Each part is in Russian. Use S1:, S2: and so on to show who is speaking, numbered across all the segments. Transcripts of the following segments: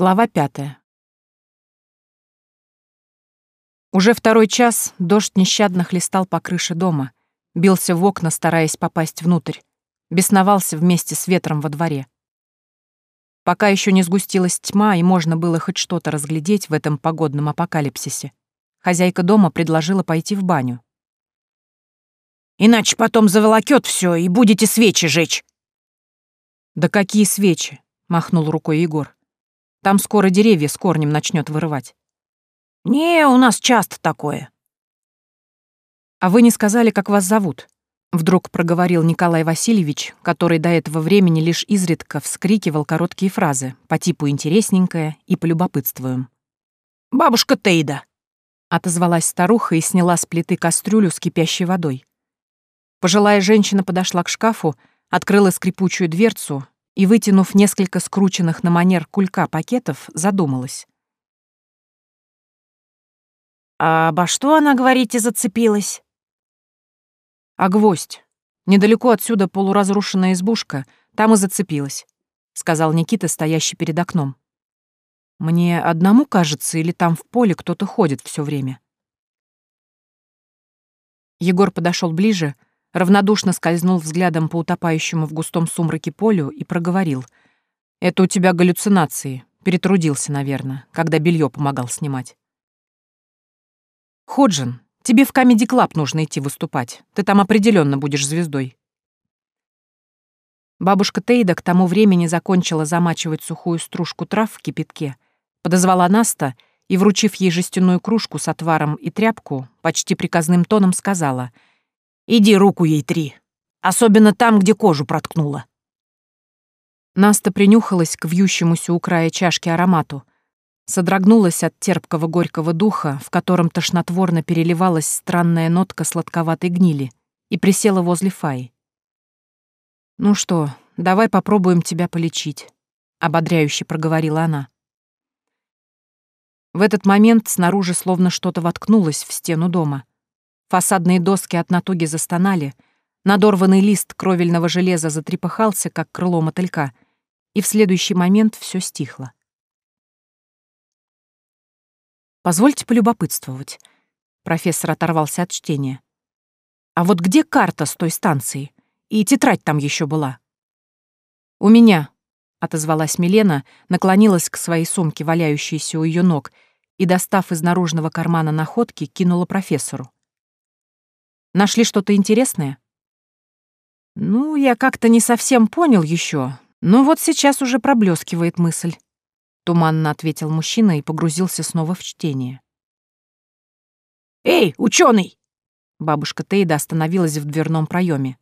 S1: Глава пятая. Уже второй час дождь нещадно хлестал по крыше дома, бился в окна, стараясь попасть внутрь, бесновался вместе с ветром во дворе. Пока еще не сгустилась тьма и можно было хоть что-то разглядеть в этом погодном апокалипсисе, хозяйка дома предложила пойти в баню.
S2: «Иначе потом заволокет все и будете свечи жечь».
S1: «Да какие свечи?» — махнул рукой Егор. «Там скоро деревья с корнем начнет вырывать».
S2: «Не, у нас часто такое».
S1: «А вы не сказали, как вас зовут?» Вдруг проговорил Николай Васильевич, который до этого времени лишь изредка вскрикивал короткие фразы по типу «интересненькое» и «полюбопытствуем».
S2: «Бабушка Тейда», —
S1: отозвалась старуха и сняла с плиты кастрюлю с кипящей водой. Пожилая женщина подошла к шкафу, открыла скрипучую дверцу и, вытянув несколько скрученных на манер кулька пакетов, задумалась.
S2: «А обо что она, говорите, зацепилась?»
S1: «А гвоздь? Недалеко отсюда полуразрушенная избушка, там и зацепилась», — сказал Никита, стоящий перед окном. «Мне одному кажется, или там в поле кто-то ходит все время?» Егор подошел ближе, — равнодушно скользнул взглядом по утопающему в густом сумраке полю и проговорил. «Это у тебя галлюцинации. Перетрудился, наверное, когда белье помогал снимать». «Ходжин, тебе в Comedy Club нужно идти выступать. Ты там определенно будешь звездой». Бабушка Тейда к тому времени закончила замачивать сухую стружку трав в кипятке, подозвала Наста и, вручив ей жестяную кружку с отваром и тряпку, почти приказным тоном сказала — Иди руку ей три. Особенно там, где кожу проткнула. Наста принюхалась к вьющемуся у края чашки аромату, содрогнулась от терпкого горького духа, в котором тошнотворно переливалась странная нотка сладковатой гнили, и присела возле Фаи. «Ну что, давай попробуем тебя полечить», — ободряюще проговорила она. В этот момент снаружи словно что-то воткнулось в стену дома. Фасадные доски от натуги застонали, надорванный лист кровельного железа затрепыхался, как крыло мотылька, и в следующий момент все стихло. «Позвольте полюбопытствовать», — профессор оторвался от чтения. «А вот где карта с той станции? И тетрадь там еще была?» «У меня», — отозвалась Милена, наклонилась к своей сумке, валяющейся у ее ног, и, достав из наружного кармана находки, кинула профессору. Нашли что-то интересное? Ну, я как-то не совсем понял еще, но вот сейчас уже проблескивает мысль. Туманно ответил мужчина и погрузился снова в чтение.
S2: «Эй, ученый!
S1: Бабушка Тейда остановилась в дверном проеме.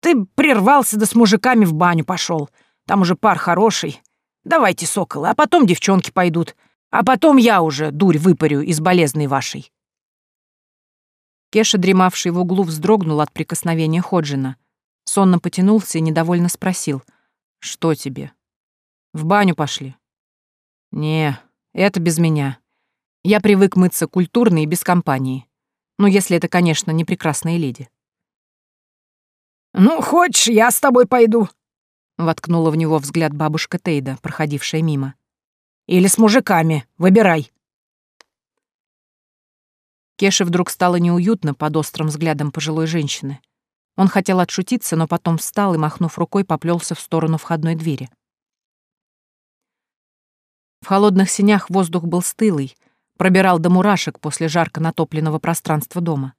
S2: «Ты прервался да с мужиками в баню пошел. Там уже пар хороший. Давайте, соколы, а потом девчонки пойдут. А потом я уже дурь выпарю из болезной вашей».
S1: Кеша, дремавший в углу, вздрогнул от прикосновения Ходжина. Сонно потянулся и недовольно спросил. «Что тебе?» «В баню пошли». «Не, это без меня. Я привык мыться культурно и без компании. Ну, если это, конечно, не прекрасная леди».
S2: «Ну, хочешь, я с тобой пойду», — воткнула в него взгляд бабушка Тейда, проходившая мимо. «Или с мужиками, выбирай».
S1: Кеше вдруг стало неуютно под острым взглядом пожилой женщины. Он хотел отшутиться, но потом встал и, махнув рукой, поплелся в сторону входной двери. В холодных синях воздух был стылый, пробирал до мурашек после жарко натопленного пространства дома.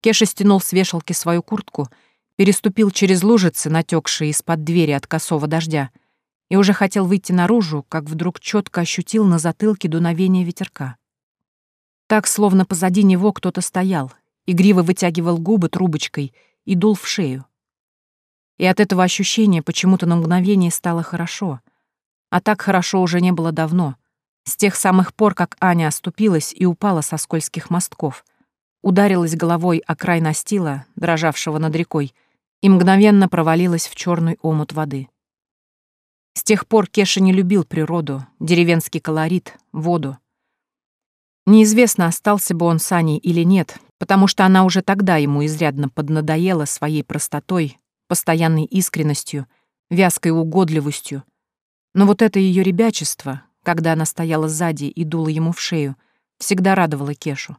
S1: Кеша стянул с вешалки свою куртку, переступил через лужицы, натекшие из-под двери от косого дождя, и уже хотел выйти наружу, как вдруг четко ощутил на затылке дуновение ветерка. Так, словно позади него кто-то стоял, игриво вытягивал губы трубочкой и дул в шею. И от этого ощущения почему-то на мгновение стало хорошо. А так хорошо уже не было давно. С тех самых пор, как Аня оступилась и упала со скользких мостков, ударилась головой о край настила, дрожавшего над рекой, и мгновенно провалилась в черный омут воды. С тех пор Кеша не любил природу, деревенский колорит, воду. Неизвестно, остался бы он с Аней или нет, потому что она уже тогда ему изрядно поднадоела своей простотой, постоянной искренностью, вязкой угодливостью, Но вот это ее ребячество, когда она стояла сзади и дула ему в шею, всегда радовало Кешу.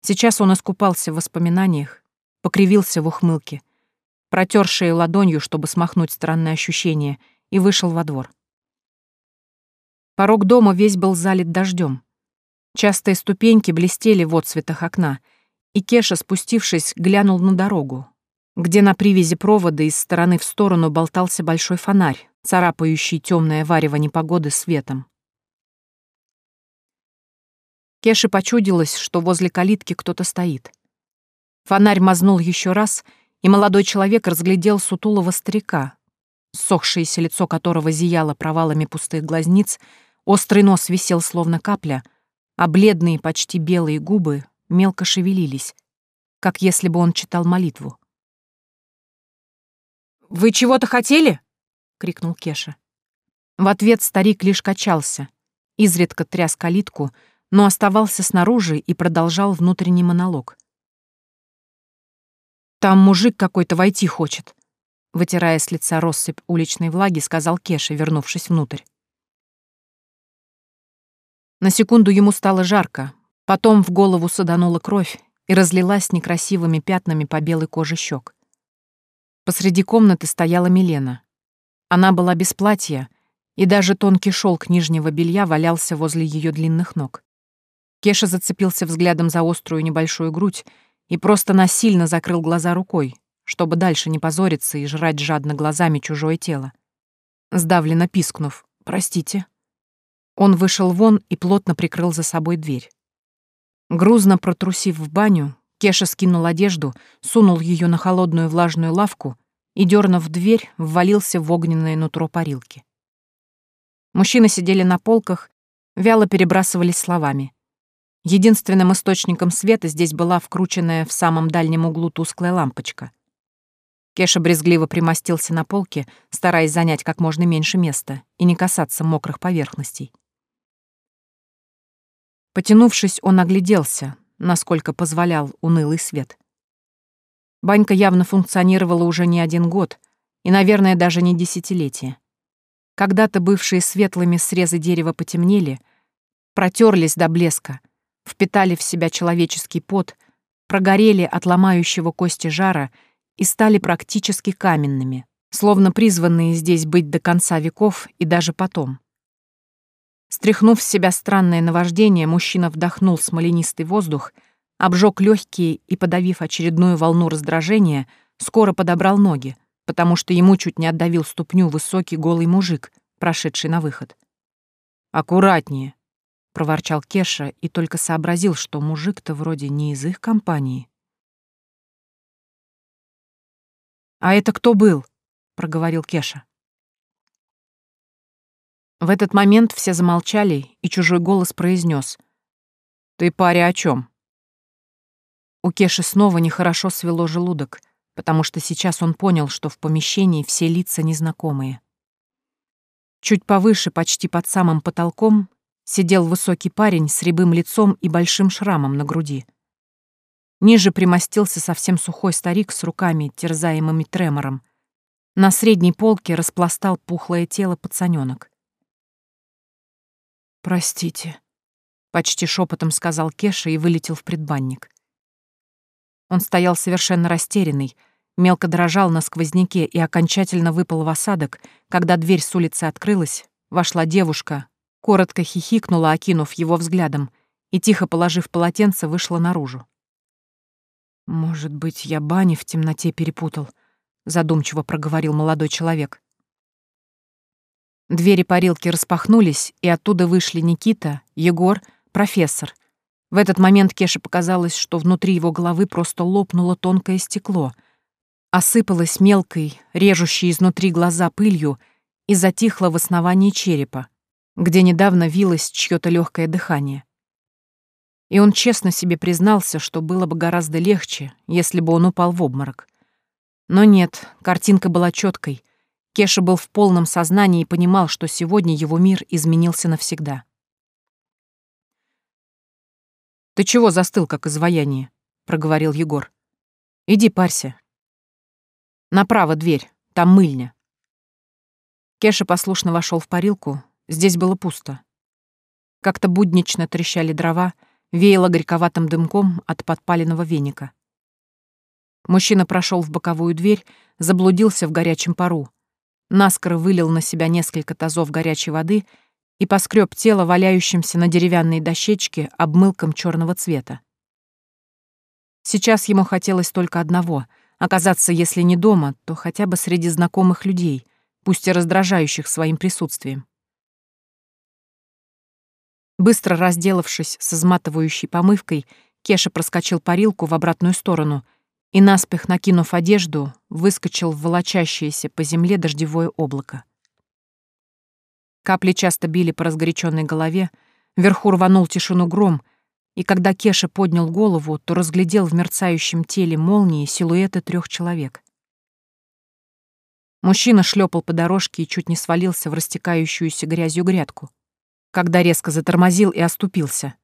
S1: Сейчас он искупался в воспоминаниях, покривился в ухмылке, протер шею ладонью, чтобы смахнуть странное ощущение, и вышел во двор. Порог дома весь был залит дождем. Частые ступеньки блестели в отсветах окна, и Кеша, спустившись, глянул на дорогу, где на привязи провода из стороны в сторону болтался большой фонарь, царапающий темное варево непогоды светом. Кеше почудилось, что возле калитки кто-то стоит. Фонарь мазнул еще раз, и молодой человек разглядел сутулого старика, сохшееся лицо которого зияло провалами пустых глазниц, острый нос висел словно капля, а бледные, почти белые губы мелко шевелились, как если бы он читал молитву.
S2: «Вы чего-то хотели?» — крикнул Кеша.
S1: В ответ старик лишь качался, изредка тряс калитку, но оставался снаружи и продолжал внутренний монолог. «Там мужик какой-то войти хочет», — вытирая с лица россыпь уличной влаги, сказал Кеша, вернувшись внутрь. На секунду ему стало жарко, потом в голову саданула кровь и разлилась некрасивыми пятнами по белой коже щек. Посреди комнаты стояла Милена. Она была без платья, и даже тонкий шелк нижнего белья валялся возле ее длинных ног. Кеша зацепился взглядом за острую небольшую грудь и просто насильно закрыл глаза рукой, чтобы дальше не позориться и жрать жадно глазами чужое тело. Сдавленно пискнув «Простите». Он вышел вон и плотно прикрыл за собой дверь. Грузно протрусив в баню, Кеша скинул одежду, сунул ее на холодную влажную лавку и, дернув дверь, ввалился в огненное нутро парилки. Мужчины сидели на полках, вяло перебрасывались словами. Единственным источником света здесь была вкрученная в самом дальнем углу тусклая лампочка. Кеша брезгливо примостился на полке, стараясь занять как можно меньше места и не касаться мокрых поверхностей. Потянувшись, он огляделся, насколько позволял унылый свет. Банька явно функционировала уже не один год и, наверное, даже не десятилетие. Когда-то бывшие светлыми срезы дерева потемнели, протерлись до блеска — впитали в себя человеческий пот, прогорели от ломающего кости жара и стали практически каменными, словно призванные здесь быть до конца веков и даже потом. Стряхнув с себя странное наваждение, мужчина вдохнул смоленистый воздух, обжег легкие и, подавив очередную волну раздражения, скоро подобрал ноги, потому что ему чуть не отдавил ступню высокий голый мужик, прошедший на выход. «Аккуратнее», проворчал Кеша и только сообразил, что мужик-то вроде не из их компании. «А это кто был?» — проговорил Кеша. В этот момент все замолчали, и чужой голос произнес: «Ты, паря, о чем? У Кеши снова нехорошо свело желудок, потому что сейчас он понял, что в помещении все лица незнакомые. Чуть повыше, почти под самым потолком, сидел высокий парень с рябым лицом и большим шрамом на груди. Ниже примостился совсем сухой старик с руками, терзаемыми тремором. На средней полке распластал пухлое тело пацанёнок. «Простите», — почти шепотом сказал Кеша и вылетел в предбанник. Он стоял совершенно растерянный, мелко дрожал на сквозняке и окончательно выпал в осадок, когда дверь с улицы открылась, вошла девушка, коротко хихикнула, окинув его взглядом, и, тихо положив полотенце, вышла наружу. «Может быть, я бани в темноте перепутал», — задумчиво проговорил молодой человек. Двери парилки распахнулись, и оттуда вышли Никита, Егор, профессор. В этот момент Кеше показалось, что внутри его головы просто лопнуло тонкое стекло, осыпалось мелкой, режущей изнутри глаза пылью и затихло в основании черепа, где недавно вилось чьё-то легкое дыхание. И он честно себе признался, что было бы гораздо легче, если бы он упал в обморок. Но нет, картинка была четкой. Кеша был в полном сознании и понимал, что сегодня его мир изменился навсегда. «Ты чего застыл, как изваяние?» — проговорил Егор. «Иди парься. Направо дверь, там мыльня». Кеша послушно вошел в парилку. Здесь было пусто. Как-то буднично трещали дрова, веяло горьковатым дымком от подпаленного веника. Мужчина прошел в боковую дверь, заблудился в горячем пару. Наскоро вылил на себя несколько тазов горячей воды и поскреб тело, валяющимся на деревянной дощечке, обмылком черного цвета. Сейчас ему хотелось только одного — оказаться, если не дома, то хотя бы среди знакомых людей, пусть и раздражающих своим присутствием. Быстро разделавшись с изматывающей помывкой, Кеша проскочил парилку в обратную сторону и, наспех накинув одежду, выскочил в волочащееся по земле дождевое облако. Капли часто били по разгоряченной голове, вверху рванул тишину гром, и когда Кеша поднял голову, то разглядел в мерцающем теле молнии силуэты трех человек. Мужчина шлепал по дорожке и чуть не свалился в растекающуюся грязью грядку, когда резко затормозил и оступился.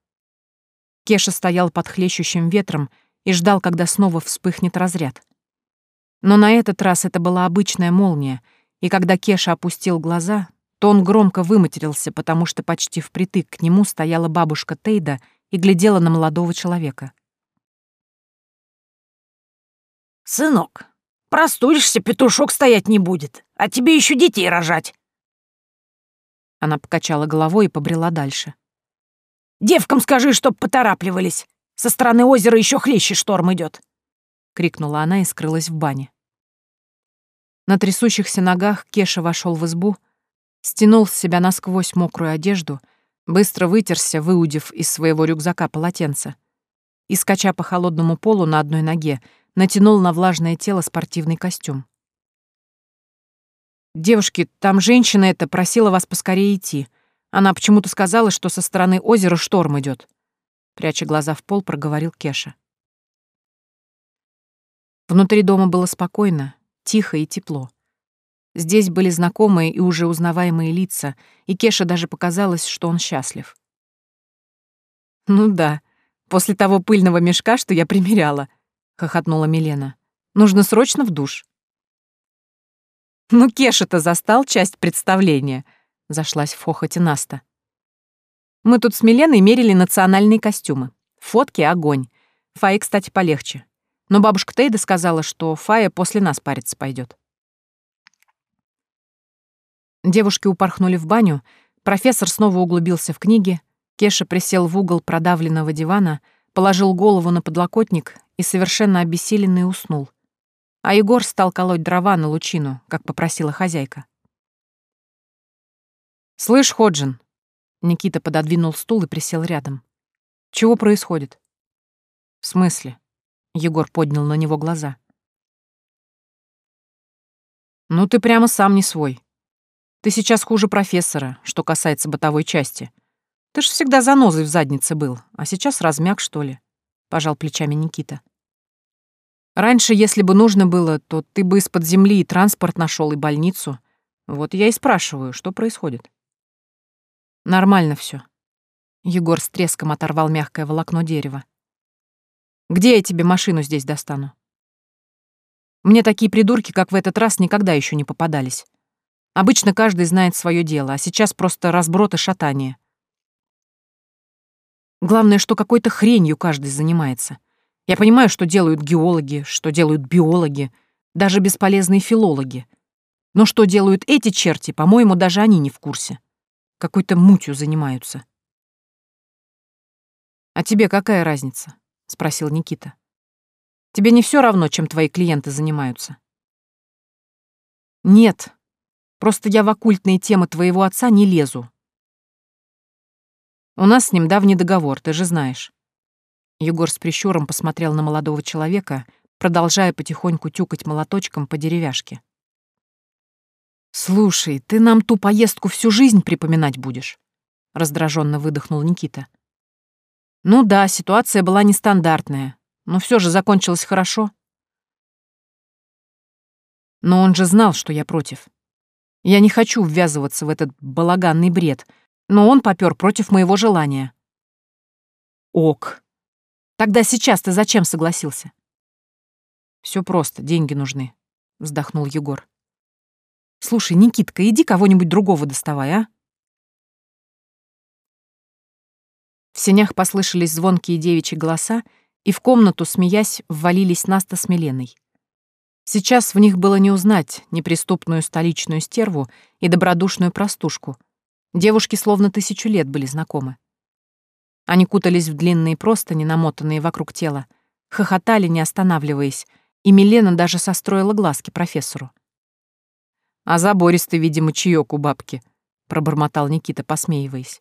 S1: Кеша стоял под хлещущим ветром и ждал, когда снова вспыхнет разряд. Но на этот раз это была обычная молния, и когда Кеша опустил глаза, то он громко выматерился, потому что почти впритык к нему стояла бабушка Тейда и глядела на молодого человека.
S2: «Сынок, простудишься, петушок стоять не будет, а тебе еще детей рожать!»
S1: Она покачала головой и побрела дальше.
S2: «Девкам скажи, чтоб поторапливались. Со стороны озера еще хлеще шторм идет.
S1: крикнула она и скрылась в бане. На трясущихся ногах Кеша вошел в избу, стянул с себя насквозь мокрую одежду, быстро вытерся, выудив из своего рюкзака полотенце, и, скача по холодному полу на одной ноге, натянул на влажное тело спортивный костюм. «Девушки, там женщина эта просила вас поскорее идти. Она почему-то сказала, что со стороны озера шторм идет пряча глаза в пол, проговорил Кеша. Внутри дома было спокойно, тихо и тепло. Здесь были знакомые и уже узнаваемые лица, и Кеша даже показалось, что он счастлив. «Ну да, после того пыльного мешка, что я примеряла», — хохотнула Милена. «Нужно срочно в душ». «Ну, Кеша-то застал часть представления», — зашлась в хохоте Наста. Мы тут с Миленой мерили национальные костюмы. Фотки — огонь. Фае, кстати, полегче. Но бабушка Тейда сказала, что Фая после нас париться пойдет. Девушки упорхнули в баню, профессор снова углубился в книги, Кеша присел в угол продавленного дивана, положил голову на подлокотник и совершенно обессиленный уснул. А Егор стал колоть дрова на лучину, как попросила хозяйка. «Слышь, Ходжин, Никита пододвинул стул и присел рядом. «Чего происходит?» «В смысле?» Егор поднял на него глаза. «Ну ты прямо сам не свой. Ты сейчас хуже профессора, что касается бытовой части. Ты ж всегда занозой в заднице был, а сейчас размяк, что ли?» — пожал плечами Никита. «Раньше, если бы нужно было, то ты бы из-под земли и транспорт нашел, и больницу. Вот я и спрашиваю, что происходит?» Нормально все. Егор с треском оторвал мягкое волокно дерева. Где я тебе машину здесь достану? Мне такие придурки, как в этот раз, никогда еще не попадались. Обычно каждый знает свое дело, а сейчас просто разброд и шатание. Главное, что какой-то хренью каждый занимается. Я понимаю, что делают геологи, что делают биологи, даже бесполезные филологи. Но что делают эти черти, по-моему, даже они не в курсе. Какой-то мутью занимаются. «А тебе какая разница?» — спросил Никита. «Тебе не все равно, чем твои клиенты занимаются?» «Нет. Просто я в оккультные темы твоего отца не лезу. У нас с ним давний договор, ты же знаешь». Егор с прищуром посмотрел на молодого человека, продолжая потихоньку тюкать молоточком по деревяшке. «Слушай, ты нам ту поездку всю жизнь припоминать будешь?» — раздраженно выдохнул Никита. «Ну да, ситуация была нестандартная, но все же закончилось хорошо». Но он же знал, что я против. Я не хочу ввязываться в этот балаганный бред, но он попёр против моего желания. Ок. Тогда сейчас ты зачем согласился? Все просто, деньги нужны, вздохнул Егор. Слушай, Никитка, иди кого-нибудь другого доставай, а? В сенях послышались звонкие девичьи голоса, и в комнату, смеясь, ввалились Наста с Миленой. Сейчас в них было не узнать неприступную столичную стерву и добродушную простушку. Девушки словно тысячу лет были знакомы. Они кутались в длинные простыни, намотанные вокруг тела, хохотали, не останавливаясь, и Милена даже состроила глазки профессору. «А забористый, видимо, чаёк у бабки», — пробормотал Никита, посмеиваясь.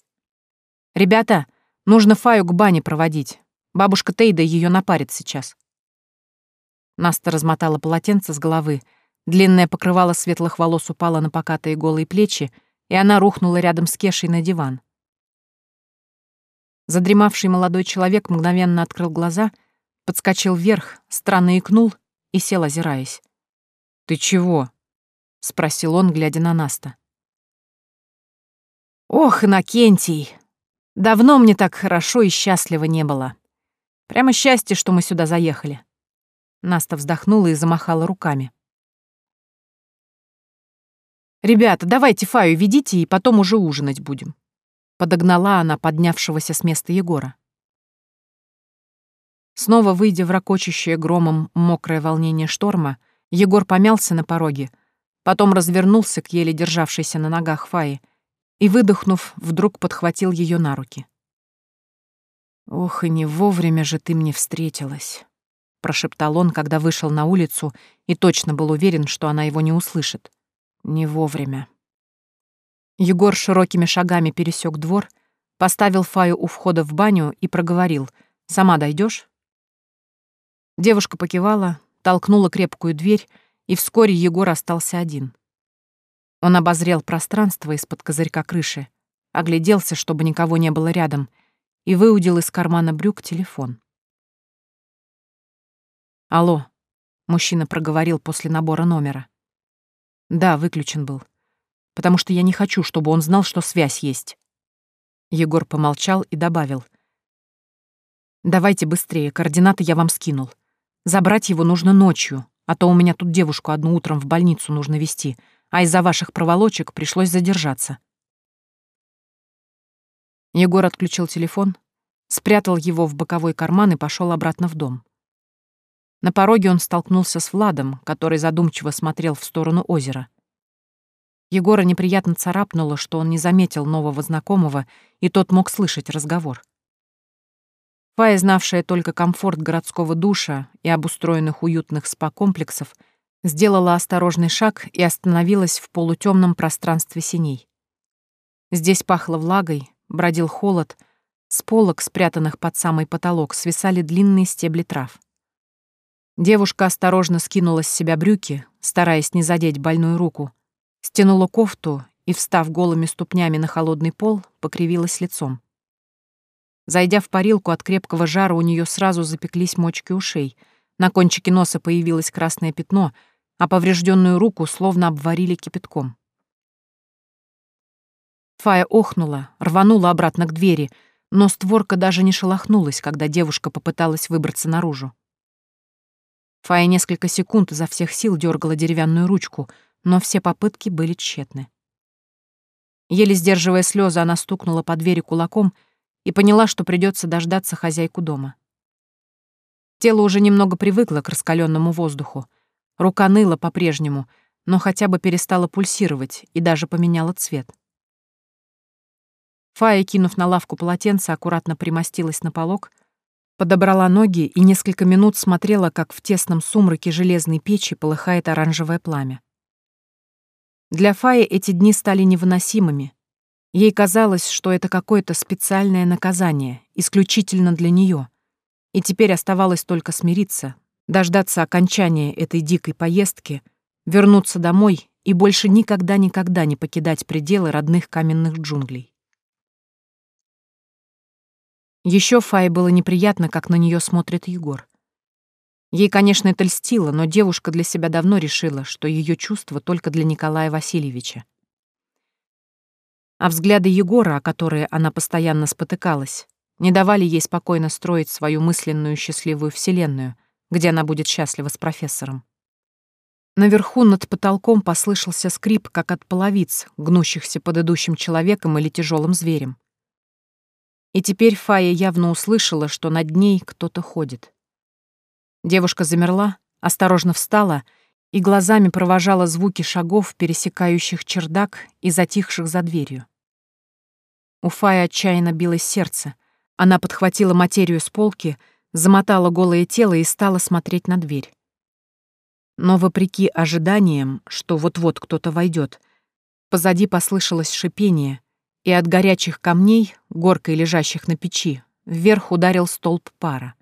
S1: «Ребята, нужно Фаю к бане проводить. Бабушка Тейда ее напарит сейчас». Наста размотала полотенце с головы, длинное покрывало светлых волос упало на покатые голые плечи, и она рухнула рядом с Кешей на диван. Задремавший молодой человек мгновенно открыл глаза, подскочил вверх, странно икнул и сел, озираясь. «Ты чего?» — спросил он, глядя на Наста. «Ох, Иннокентий! Давно мне так хорошо и счастливо не было. Прямо счастье, что мы сюда заехали». Наста вздохнула и замахала руками. «Ребята, давайте Фаю ведите, и потом уже ужинать будем», — подогнала она поднявшегося с места Егора. Снова выйдя в ракочущее громом мокрое волнение шторма, Егор помялся на пороге, Потом развернулся к еле державшейся на ногах Фаи и, выдохнув, вдруг подхватил ее на руки. «Ох, и не вовремя же ты мне встретилась», — прошептал он, когда вышел на улицу и точно был уверен, что она его не услышит. «Не вовремя». Егор широкими шагами пересек двор, поставил Фаю у входа в баню и проговорил «Сама дойдешь? Девушка покивала, толкнула крепкую дверь и вскоре Егор остался один. Он обозрел пространство из-под козырька крыши, огляделся, чтобы никого не было рядом, и выудил из кармана брюк телефон. «Алло», — мужчина проговорил после набора номера. «Да, выключен был. Потому что я не хочу, чтобы он знал, что связь есть». Егор помолчал и добавил. «Давайте быстрее, координаты я вам скинул. Забрать его нужно ночью, а то у меня тут девушку одну утром в больницу нужно везти, а из-за ваших проволочек пришлось задержаться. Егор отключил телефон, спрятал его в боковой карман и пошел обратно в дом. На пороге он столкнулся с Владом, который задумчиво смотрел в сторону озера. Егора неприятно царапнуло, что он не заметил нового знакомого, и тот мог слышать разговор. Фая, знавшая только комфорт городского душа и обустроенных уютных спа-комплексов, сделала осторожный шаг и остановилась в полутемном пространстве синей. Здесь пахло влагой, бродил холод, с полок, спрятанных под самый потолок, свисали длинные стебли трав. Девушка осторожно скинула с себя брюки, стараясь не задеть больную руку, стянула кофту и, встав голыми ступнями на холодный пол, покривилась лицом. Зайдя в парилку от крепкого жара, у нее сразу запеклись мочки ушей. На кончике носа появилось красное пятно, а поврежденную руку словно обварили кипятком. Фая охнула, рванула обратно к двери, но створка даже не шелохнулась, когда девушка попыталась выбраться наружу. Фая несколько секунд изо всех сил дергала деревянную ручку, но все попытки были тщетны. Еле сдерживая слезы, она стукнула по двери кулаком — и поняла, что придется дождаться хозяйку дома. Тело уже немного привыкло к раскаленному воздуху. Рука ныла по-прежнему, но хотя бы перестала пульсировать и даже поменяла цвет. Фая, кинув на лавку полотенце, аккуратно примостилась на полок, подобрала ноги и несколько минут смотрела, как в тесном сумраке железной печи полыхает оранжевое пламя. Для Фаи эти дни стали невыносимыми, Ей казалось, что это какое-то специальное наказание, исключительно для нее. И теперь оставалось только смириться, дождаться окончания этой дикой поездки, вернуться домой и больше никогда-никогда не покидать пределы родных каменных джунглей. Еще Фае было неприятно, как на нее смотрит Егор. Ей, конечно, это льстило, но девушка для себя давно решила, что ее чувства только для Николая Васильевича а взгляды Егора, о которые она постоянно спотыкалась, не давали ей спокойно строить свою мысленную счастливую вселенную, где она будет счастлива с профессором. Наверху над потолком послышался скрип, как от половиц, гнущихся под идущим человеком или тяжелым зверем. И теперь Фая явно услышала, что над ней кто-то ходит. Девушка замерла, осторожно встала и глазами провожала звуки шагов, пересекающих чердак и затихших за дверью. У Фаи отчаянно билось сердце. Она подхватила материю с полки, замотала голое тело и стала смотреть на дверь. Но вопреки ожиданиям, что вот-вот кто-то войдет, позади послышалось шипение, и от горячих камней, горкой лежащих на печи, вверх ударил столб пара.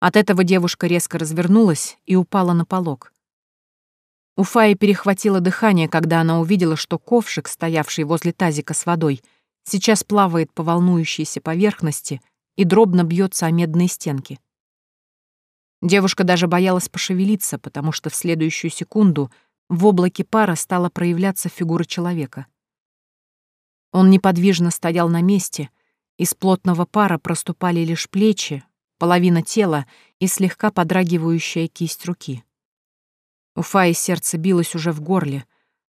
S1: От этого девушка резко развернулась и упала на полок. У Фаи перехватило дыхание, когда она увидела, что ковшик, стоявший возле тазика с водой, сейчас плавает по волнующейся поверхности и дробно бьется о медные стенки. Девушка даже боялась пошевелиться, потому что в следующую секунду в облаке пара стала проявляться фигура человека. Он неподвижно стоял на месте, из плотного пара проступали лишь плечи, половина тела и слегка подрагивающая кисть руки. У Фаи сердце билось уже в горле,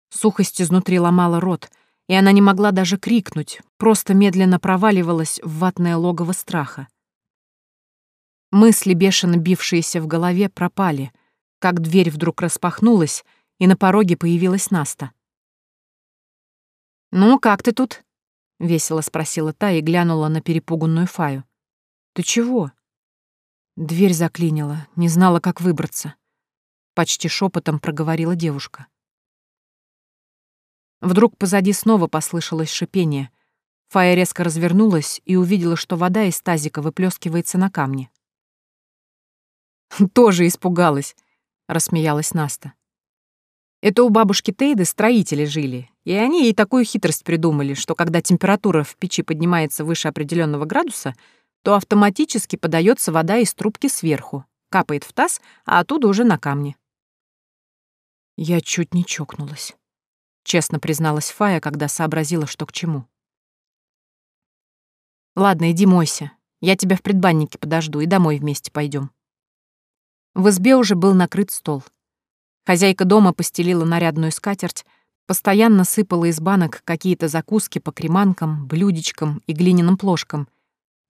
S1: сухость изнутри ломала рот, и она не могла даже крикнуть, просто медленно проваливалась в ватное логово страха. Мысли, бешено бившиеся в голове, пропали, как дверь вдруг распахнулась, и на пороге появилась Наста. «Ну, как ты тут?» — весело спросила та и глянула на перепуганную Фаю. «Ты чего?» Дверь заклинила, не знала, как выбраться. Почти шепотом проговорила девушка. Вдруг позади снова послышалось шипение. Фая резко развернулась и увидела, что вода из тазика выплескивается на камни. «Тоже испугалась», — рассмеялась Наста. «Это у бабушки Тейды строители жили, и они ей такую хитрость придумали, что когда температура в печи поднимается выше определенного градуса, то автоматически подается вода из трубки сверху, капает в таз, а оттуда уже на камни». Я чуть не чокнулась. Честно призналась Фая, когда сообразила, что к чему. «Ладно, иди мойся. Я тебя в предбаннике подожду и домой вместе пойдем. В избе уже был накрыт стол. Хозяйка дома постелила нарядную скатерть, постоянно сыпала из банок какие-то закуски по креманкам, блюдечкам и глиняным плошкам,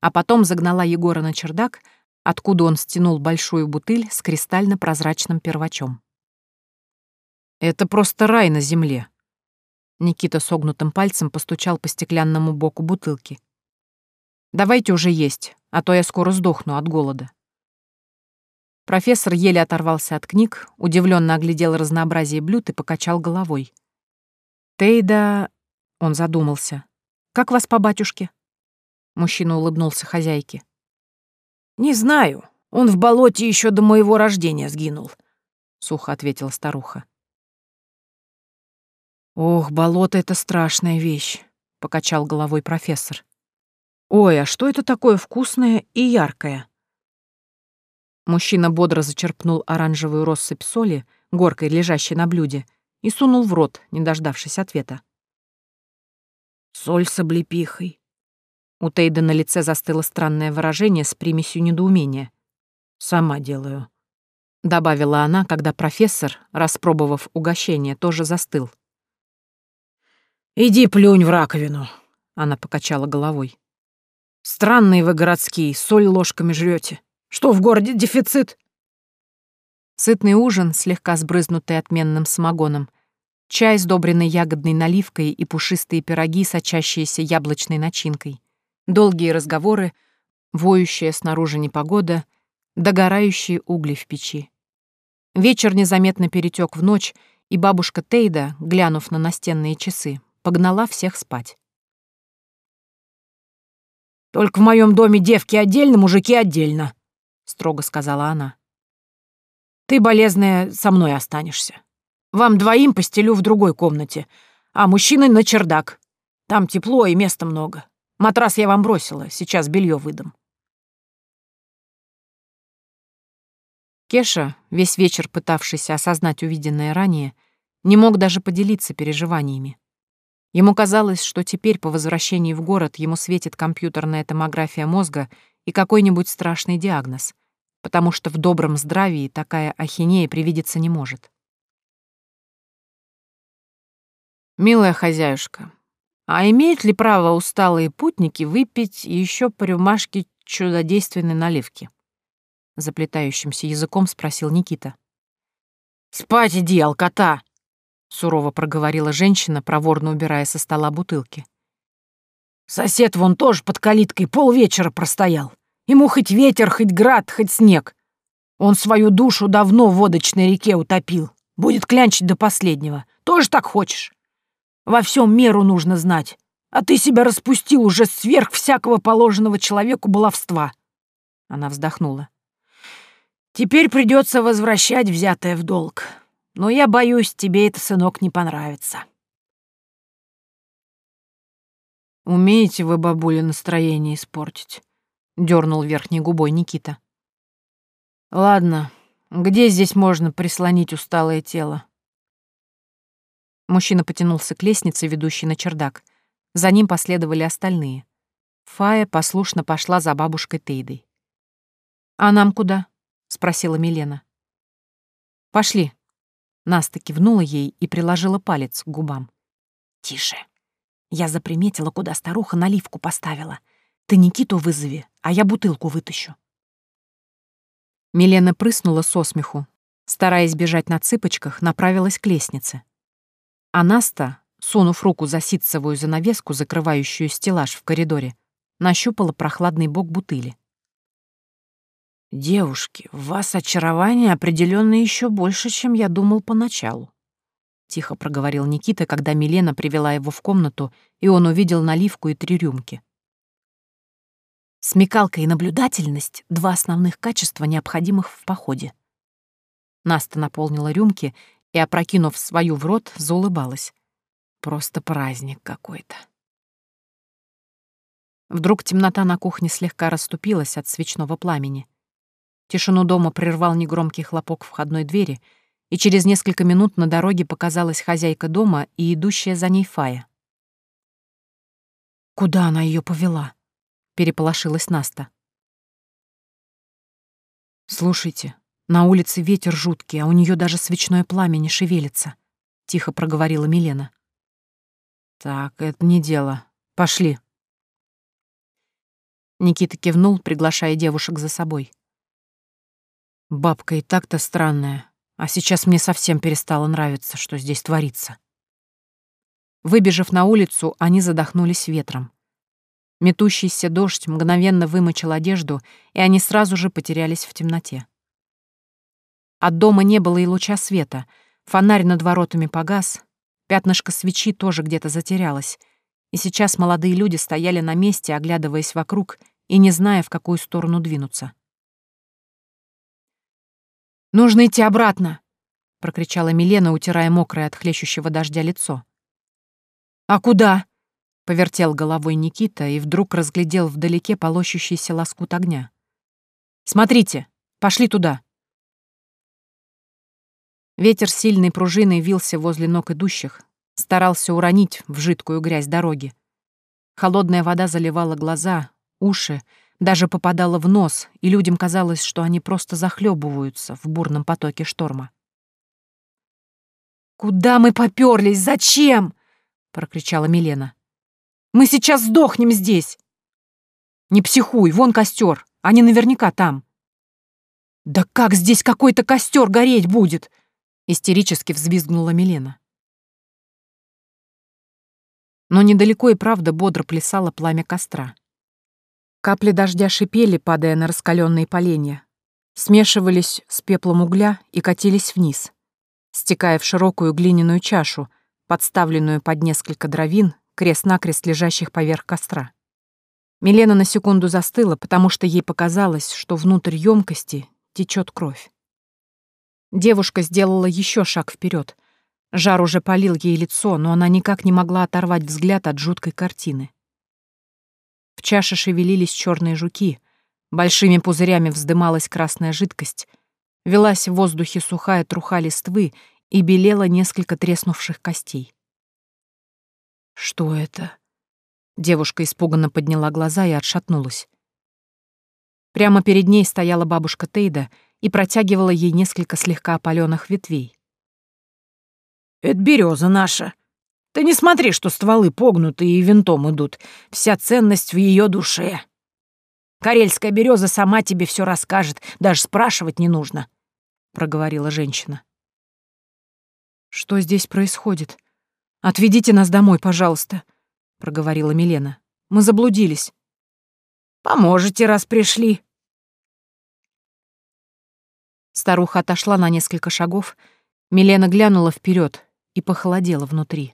S1: а потом загнала Егора на чердак, откуда он стянул большую бутыль с кристально-прозрачным первачом. «Это просто рай на земле», Никита согнутым пальцем постучал по стеклянному боку бутылки. «Давайте уже есть, а то я скоро сдохну от голода». Профессор еле оторвался от книг, удивленно оглядел разнообразие блюд и покачал головой. «Тейда...» — он задумался. «Как вас по батюшке?» Мужчина улыбнулся хозяйке.
S2: «Не знаю. Он в болоте еще до моего рождения сгинул», — сухо ответила старуха.
S1: «Ох, болото — это страшная вещь», — покачал головой профессор. «Ой, а что это такое вкусное и яркое?» Мужчина бодро зачерпнул оранжевую россыпь соли, горкой лежащей на блюде, и сунул в рот, не дождавшись ответа.
S2: «Соль с облепихой».
S1: У Тейда на лице застыло странное выражение с примесью недоумения.
S2: «Сама делаю», —
S1: добавила она, когда профессор, распробовав угощение, тоже застыл.
S2: «Иди плюнь в раковину», —
S1: она покачала головой.
S2: «Странные вы городские, соль ложками жрете. Что в городе дефицит?»
S1: Сытный ужин, слегка сбрызнутый отменным самогоном, чай, сдобренный ягодной наливкой и пушистые пироги, сочащиеся яблочной начинкой, долгие разговоры, воющая снаружи непогода, догорающие угли в печи. Вечер незаметно перетек в ночь, и бабушка Тейда, глянув на настенные часы, погнала всех спать.
S2: «Только в моем доме девки отдельно, мужики отдельно», — строго сказала она. «Ты, болезная, со мной останешься. Вам двоим постелю в другой комнате, а мужчины на чердак. Там тепло и места много. Матрас я вам бросила, сейчас белье выдам».
S1: Кеша, весь вечер пытавшийся осознать увиденное ранее, не мог даже поделиться переживаниями. Ему казалось, что теперь по возвращении в город ему светит компьютерная томография мозга и какой-нибудь страшный диагноз, потому что в добром здравии такая ахинея привидеться не может.
S2: «Милая хозяюшка, а имеют ли право усталые путники выпить еще по рюмашке чудодейственной наливки?» Заплетающимся языком спросил Никита. «Спать иди, алкота!» Сурово проговорила женщина, проворно убирая со стола бутылки. «Сосед вон тоже под калиткой полвечера простоял. Ему хоть ветер, хоть град, хоть снег. Он свою душу давно в водочной реке утопил. Будет клянчить до последнего. Тоже так хочешь? Во всем меру нужно знать. А ты себя распустил уже сверх всякого положенного человеку баловства. Она вздохнула. Теперь придется возвращать взятое в долг. Но я боюсь, тебе это, сынок, не понравится. «Умеете вы, бабуля, настроение испортить?» — дернул верхней губой Никита. «Ладно, где здесь можно прислонить усталое тело?» Мужчина потянулся к лестнице, ведущей на чердак. За ним последовали остальные. Фая послушно пошла за бабушкой Тейдой. «А нам куда?» спросила Милена. Пошли. Наста кивнула ей и приложила палец к губам. Тише. Я заприметила, куда старуха наливку поставила. Ты Никиту вызови, а я бутылку вытащу. Милена прыснула со смеху. Стараясь бежать на цыпочках, направилась к лестнице. А Наста, сунув руку за ситцевую занавеску, закрывающую стеллаж в коридоре, нащупала прохладный бок бутыли. «Девушки, в вас очарование определенно еще больше, чем я думал поначалу», — тихо проговорил Никита, когда Милена привела его в комнату, и он увидел наливку и три рюмки. Смекалка и наблюдательность — два основных качества, необходимых в походе. Наста наполнила рюмки и, опрокинув свою в рот, заулыбалась. Просто праздник какой-то. Вдруг темнота на кухне слегка расступилась от свечного пламени. Тишину дома прервал негромкий хлопок входной двери, и через несколько минут на дороге показалась хозяйка дома и идущая за ней Фая. «Куда она ее повела?» — переполошилась Наста. «Слушайте, на улице ветер жуткий, а у нее даже свечное пламя не шевелится», — тихо проговорила Милена. «Так, это не дело. Пошли». Никита кивнул, приглашая девушек за собой. Бабка и так-то странная, а сейчас мне совсем перестало нравиться, что здесь творится. Выбежав на улицу, они задохнулись ветром. Метущийся дождь мгновенно вымочил одежду, и они сразу же потерялись в темноте. От дома не было и луча света, фонарь над воротами погас, пятнышко свечи тоже где-то затерялось, и сейчас молодые люди стояли на месте, оглядываясь вокруг и не зная, в какую сторону двинуться. «Нужно идти обратно!» — прокричала Милена, утирая мокрое от хлещущего дождя лицо. «А куда?» — повертел головой Никита и вдруг разглядел вдалеке полощущийся лоскут огня. «Смотрите! Пошли туда!» Ветер сильной пружиной вился возле ног идущих, старался уронить в жидкую грязь дороги. Холодная вода заливала глаза, уши, даже попадала в нос, и людям казалось, что они просто захлебываются в бурном потоке шторма. «Куда мы попёрлись? Зачем?» — прокричала Милена. «Мы сейчас сдохнем здесь!» «Не психуй, вон костер, они наверняка там». «Да как здесь какой-то костер гореть будет?» — истерически взвизгнула Милена. Но недалеко и правда бодро плясало пламя костра. Капли дождя шипели, падая на раскаленные поленья, смешивались с пеплом угля и катились вниз, стекая в широкую глиняную чашу, подставленную под несколько дровин, крест-накрест лежащих поверх костра. Милена на секунду застыла, потому что ей показалось, что внутрь емкости течет кровь. Девушка сделала еще шаг вперед. Жар уже полил ей лицо, но она никак не могла оторвать взгляд от жуткой картины. В чаше шевелились черные жуки, большими пузырями вздымалась красная жидкость, велась в воздухе сухая труха листвы и белело несколько треснувших костей. «Что это?» Девушка испуганно подняла глаза и отшатнулась. Прямо перед ней стояла бабушка Тейда и протягивала ей несколько слегка опаленных ветвей. «Это береза наша», Ты не смотри, что стволы погнуты и винтом идут. Вся ценность в ее душе. Карельская береза сама тебе все расскажет, даже спрашивать не нужно», — проговорила женщина.
S1: «Что здесь происходит? Отведите нас домой, пожалуйста», — проговорила Милена. «Мы заблудились».
S2: «Поможете, раз пришли».
S1: Старуха отошла на несколько шагов, Милена глянула вперед и похолодела внутри.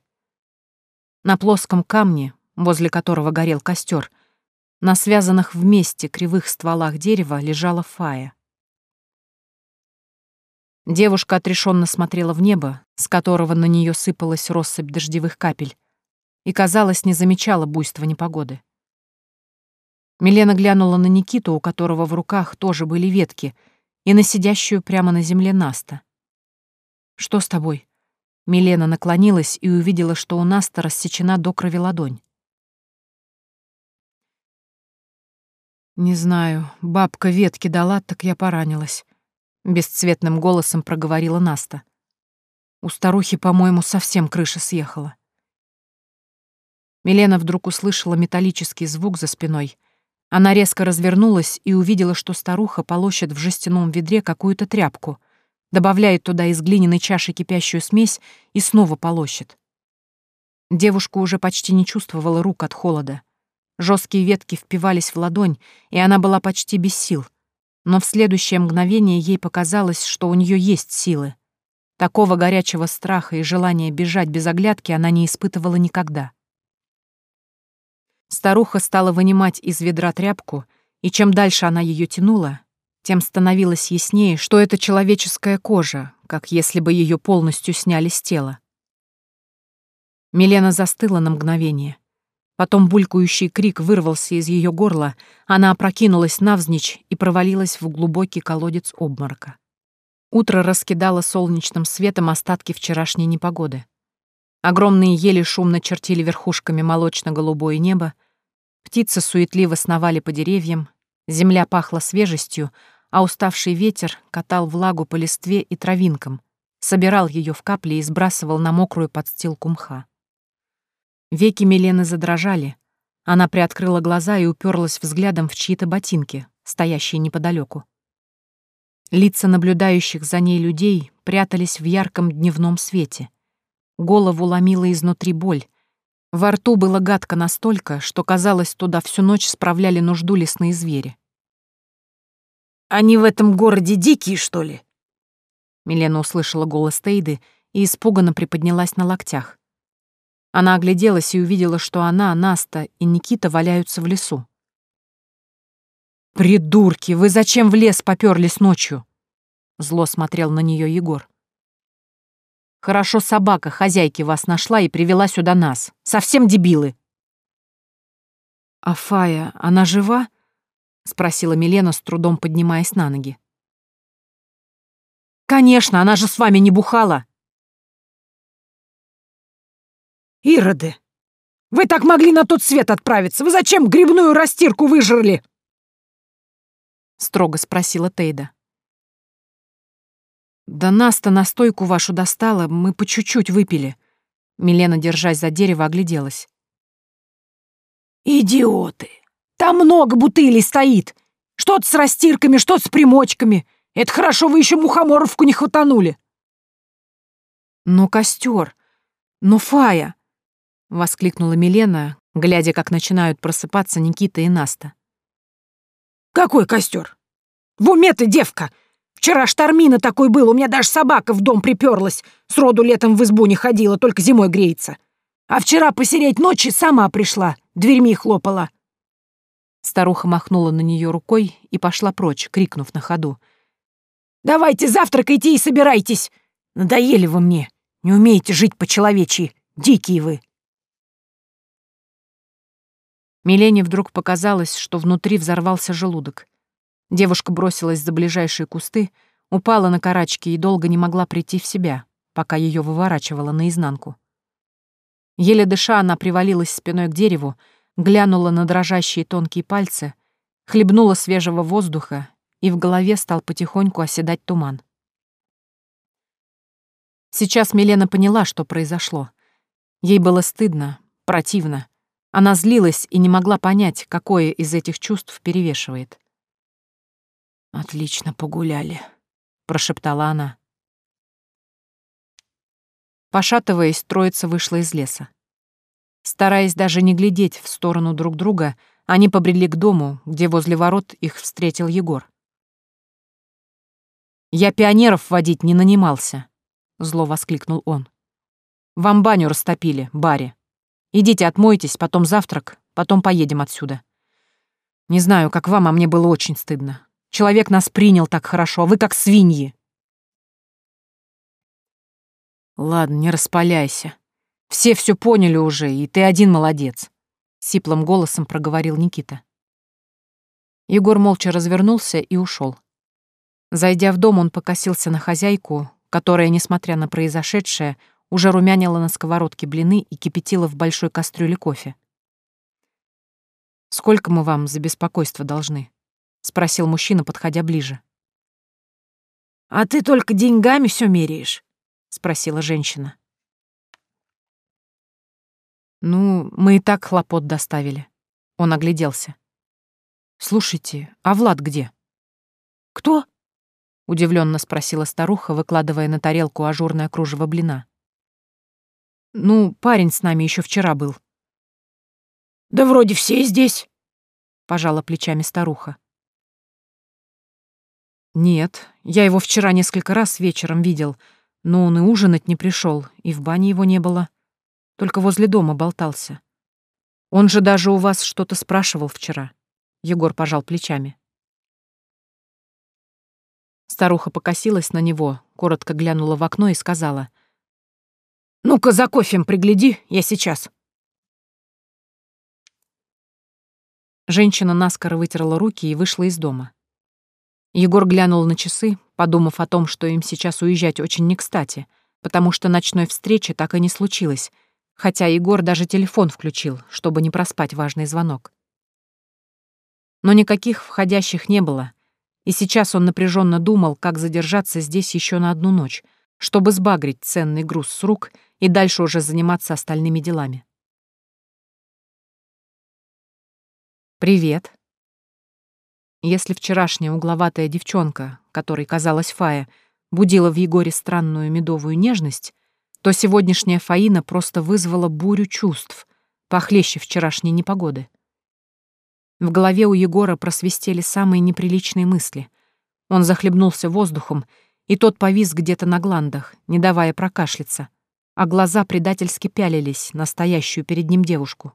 S1: На плоском камне, возле которого горел костер, на связанных вместе кривых стволах дерева лежала Фая. Девушка отрешенно смотрела в небо, с которого на нее сыпалась россыпь дождевых капель, и, казалось, не замечала буйства непогоды. Милена глянула на Никиту, у которого в руках тоже были ветки, и на сидящую прямо на земле Наста. «Что с тобой?» Милена наклонилась и увидела, что у Наста рассечена до крови ладонь. «Не знаю, бабка ветки дала, так я поранилась», — бесцветным голосом проговорила Наста. «У старухи, по-моему, совсем крыша съехала». Милена вдруг услышала металлический звук за спиной. Она резко развернулась и увидела, что старуха полощет в жестяном ведре какую-то тряпку — добавляет туда из глиняной чаши кипящую смесь и снова полощет. Девушка уже почти не чувствовала рук от холода. Жесткие ветки впивались в ладонь, и она была почти без сил. Но в следующее мгновение ей показалось, что у нее есть силы. Такого горячего страха и желания бежать без оглядки она не испытывала никогда. Старуха стала вынимать из ведра тряпку, и чем дальше она ее тянула, тем становилось яснее, что это человеческая кожа, как если бы ее полностью сняли с тела. Милена застыла на мгновение. Потом булькающий крик вырвался из ее горла, она опрокинулась навзничь и провалилась в глубокий колодец обморока. Утро раскидало солнечным светом остатки вчерашней непогоды. Огромные ели шумно чертили верхушками молочно-голубое небо, птицы суетливо сновали по деревьям, Земля пахла свежестью, а уставший ветер катал влагу по листве и травинкам, собирал ее в капли и сбрасывал на мокрую подстилку мха. Веки Милены задрожали. Она приоткрыла глаза и уперлась взглядом в чьи-то ботинки, стоящие неподалеку. Лица наблюдающих за ней людей прятались в ярком дневном свете. Голову ломила изнутри боль. Во рту было гадко настолько, что, казалось, туда всю ночь справляли нужду лесные звери.
S2: Они в этом городе дикие, что ли?»
S1: Милена услышала голос Тейды и испуганно приподнялась на локтях. Она огляделась и увидела, что она, Наста и Никита валяются в лесу. «Придурки, вы зачем в лес попёрлись ночью?» Зло смотрел на неё Егор. «Хорошо собака хозяйки вас нашла и привела сюда нас. Совсем дебилы!» «А Фая, она жива?» — спросила Милена, с трудом поднимаясь на ноги. «Конечно, она же с вами не бухала!»
S2: «Ироды! Вы так могли на тот свет отправиться! Вы зачем грибную растирку выжрали?»
S1: Строго спросила Тейда. «Да нас-то настойку вашу достала, мы по чуть-чуть выпили». Милена, держась за дерево, огляделась.
S2: «Идиоты! Там много бутылей стоит. Что-то с растирками, что-то с примочками. Это хорошо, вы еще мухоморовку не хватанули.
S1: Но костер, но Фая, воскликнула Милена, глядя, как начинают просыпаться Никита и Наста.
S2: Какой костер? В уме ты, девка! Вчера штормина такой был, у меня даже собака в дом приперлась. Сроду летом в избу не ходила, только зимой греется. А вчера посереть ночи сама пришла, дверьми хлопала.
S1: Старуха махнула на нее рукой и пошла прочь, крикнув на ходу.
S2: «Давайте завтракайте и собирайтесь! Надоели вы мне! Не умеете жить по-человечьи! Дикие вы!»
S1: Милене вдруг показалось, что внутри взорвался желудок. Девушка бросилась за ближайшие кусты, упала на карачки и долго не могла прийти в себя, пока ее выворачивало наизнанку. Еле дыша, она привалилась спиной к дереву, глянула на дрожащие тонкие пальцы, хлебнула свежего воздуха, и в голове стал потихоньку оседать туман. Сейчас Милена поняла, что произошло. Ей было стыдно, противно. Она злилась и не могла понять, какое из этих чувств перевешивает.
S2: «Отлично погуляли», — прошептала она.
S1: Пошатываясь, троица вышла из леса. Стараясь даже не глядеть в сторону друг друга, они побрели к дому, где возле ворот их встретил Егор. «Я пионеров водить не нанимался», — зло воскликнул он. «Вам баню растопили, баре. Идите отмойтесь, потом завтрак, потом поедем отсюда. Не знаю, как вам, а мне было очень стыдно. Человек нас принял так хорошо, а вы как свиньи». «Ладно, не распаляйся. Все все поняли уже, и ты один молодец», — сиплым голосом проговорил Никита. Егор молча развернулся и ушел. Зайдя в дом, он покосился на хозяйку, которая, несмотря на произошедшее, уже румянила на сковородке блины и кипятила в большой кастрюле кофе. «Сколько мы вам за беспокойство должны?» — спросил мужчина, подходя ближе.
S2: «А ты только деньгами все меряешь?» — спросила женщина.
S1: «Ну, мы и так хлопот доставили». Он огляделся. «Слушайте, а Влад где?»
S2: «Кто?»
S1: — удивленно спросила старуха, выкладывая на тарелку ажурное кружево блина. «Ну, парень с нами еще вчера был».
S2: «Да вроде все здесь», — пожала плечами старуха.
S1: «Нет, я его вчера несколько раз вечером видел, но он и ужинать не пришел, и в бане его не было. Только возле дома болтался. Он же даже у вас что-то спрашивал вчера». Егор пожал плечами. Старуха покосилась на него, коротко глянула в окно и сказала.
S2: «Ну-ка за кофем пригляди, я сейчас».
S1: Женщина наскоро вытерла руки и вышла из дома. Егор глянул на часы, подумав о том, что им сейчас уезжать очень не кстати, потому что ночной встречи так и не случилось, хотя Егор даже телефон включил, чтобы не проспать важный звонок. Но никаких входящих не было, и сейчас он напряженно думал, как задержаться здесь еще на одну ночь, чтобы сбагрить ценный груз с рук и дальше уже заниматься остальными делами. «Привет», если вчерашняя угловатая девчонка, которой казалась Фая, будила в Егоре странную медовую нежность, то сегодняшняя Фаина просто вызвала бурю чувств, похлеще вчерашней непогоды. В голове у Егора просвистели самые неприличные мысли. Он захлебнулся воздухом, и тот повис где-то на гландах, не давая прокашляться, а глаза предательски пялились на стоящую перед ним девушку.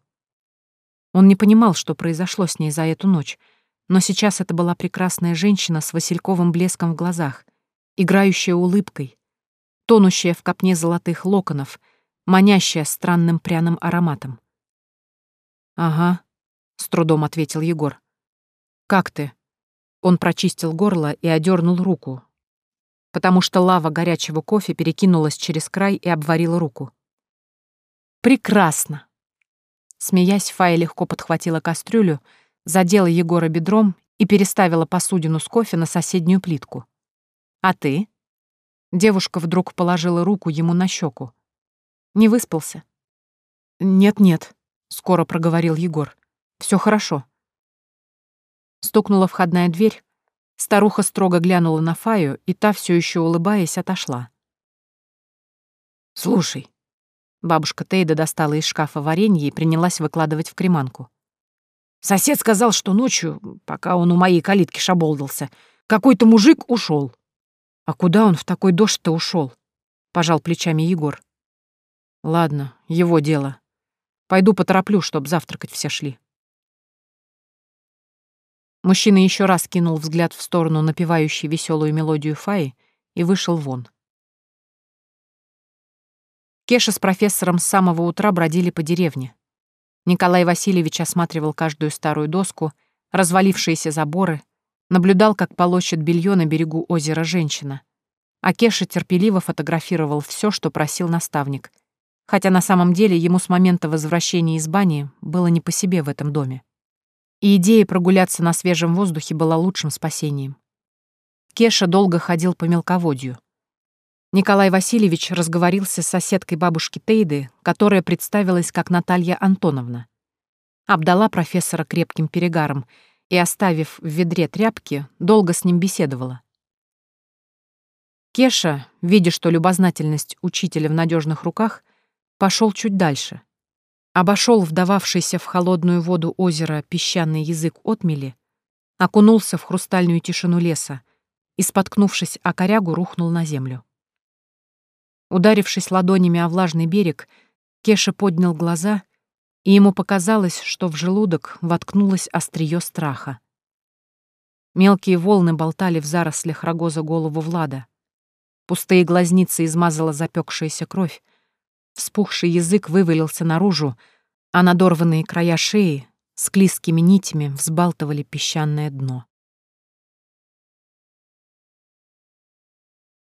S1: Он не понимал, что произошло с ней за эту ночь — но сейчас это была прекрасная женщина с васильковым блеском в глазах, играющая улыбкой, тонущая в копне золотых локонов, манящая странным пряным ароматом. «Ага», — с трудом ответил Егор. «Как ты?» Он прочистил горло и одернул руку, потому что лава горячего кофе перекинулась через край и обварила руку. «Прекрасно!» Смеясь, Фая легко подхватила кастрюлю, задела Егора бедром и переставила посудину с кофе на соседнюю плитку. «А ты?» Девушка вдруг положила руку ему на щеку. «Не выспался?» «Нет-нет», — скоро проговорил Егор. Все хорошо». Стукнула входная дверь. Старуха строго глянула на Фаю, и та, все еще улыбаясь, отошла.
S2: «Слушай».
S1: Бабушка Тейда достала из шкафа варенье и принялась выкладывать в креманку.
S2: Сосед сказал, что ночью, пока он у моей калитки шаболдался, какой-то мужик ушел.
S1: А куда он в такой дождь-то ушел? Пожал плечами Егор. Ладно, его дело. Пойду потороплю, чтоб завтракать все шли. Мужчина еще раз кинул взгляд в сторону напевающей веселую мелодию Фаи и вышел вон. Кеша с профессором с самого утра бродили по деревне, Николай Васильевич осматривал каждую старую доску, развалившиеся заборы, наблюдал, как полощет белье на берегу озера женщина. А Кеша терпеливо фотографировал все, что просил наставник, хотя на самом деле ему с момента возвращения из бани было не по себе в этом доме. И идея прогуляться на свежем воздухе была лучшим спасением. Кеша долго ходил по мелководью. Николай Васильевич разговорился с соседкой бабушки Тейды, которая представилась как Наталья Антоновна. Обдала профессора крепким перегаром и, оставив в ведре тряпки, долго с ним беседовала. Кеша, видя, что любознательность учителя в надежных руках, пошел чуть дальше. Обошел вдававшийся в холодную воду озера песчаный язык отмели, окунулся в хрустальную тишину леса и, споткнувшись о корягу, рухнул на землю. Ударившись ладонями о влажный берег, Кеша поднял глаза, и ему показалось, что в желудок воткнулось острие страха. Мелкие волны болтали в зарослях рогоза голову Влада. Пустые глазницы измазала запекшаяся кровь. Вспухший язык вывалился наружу, а надорванные края шеи с клизкими нитями взбалтывали песчаное дно.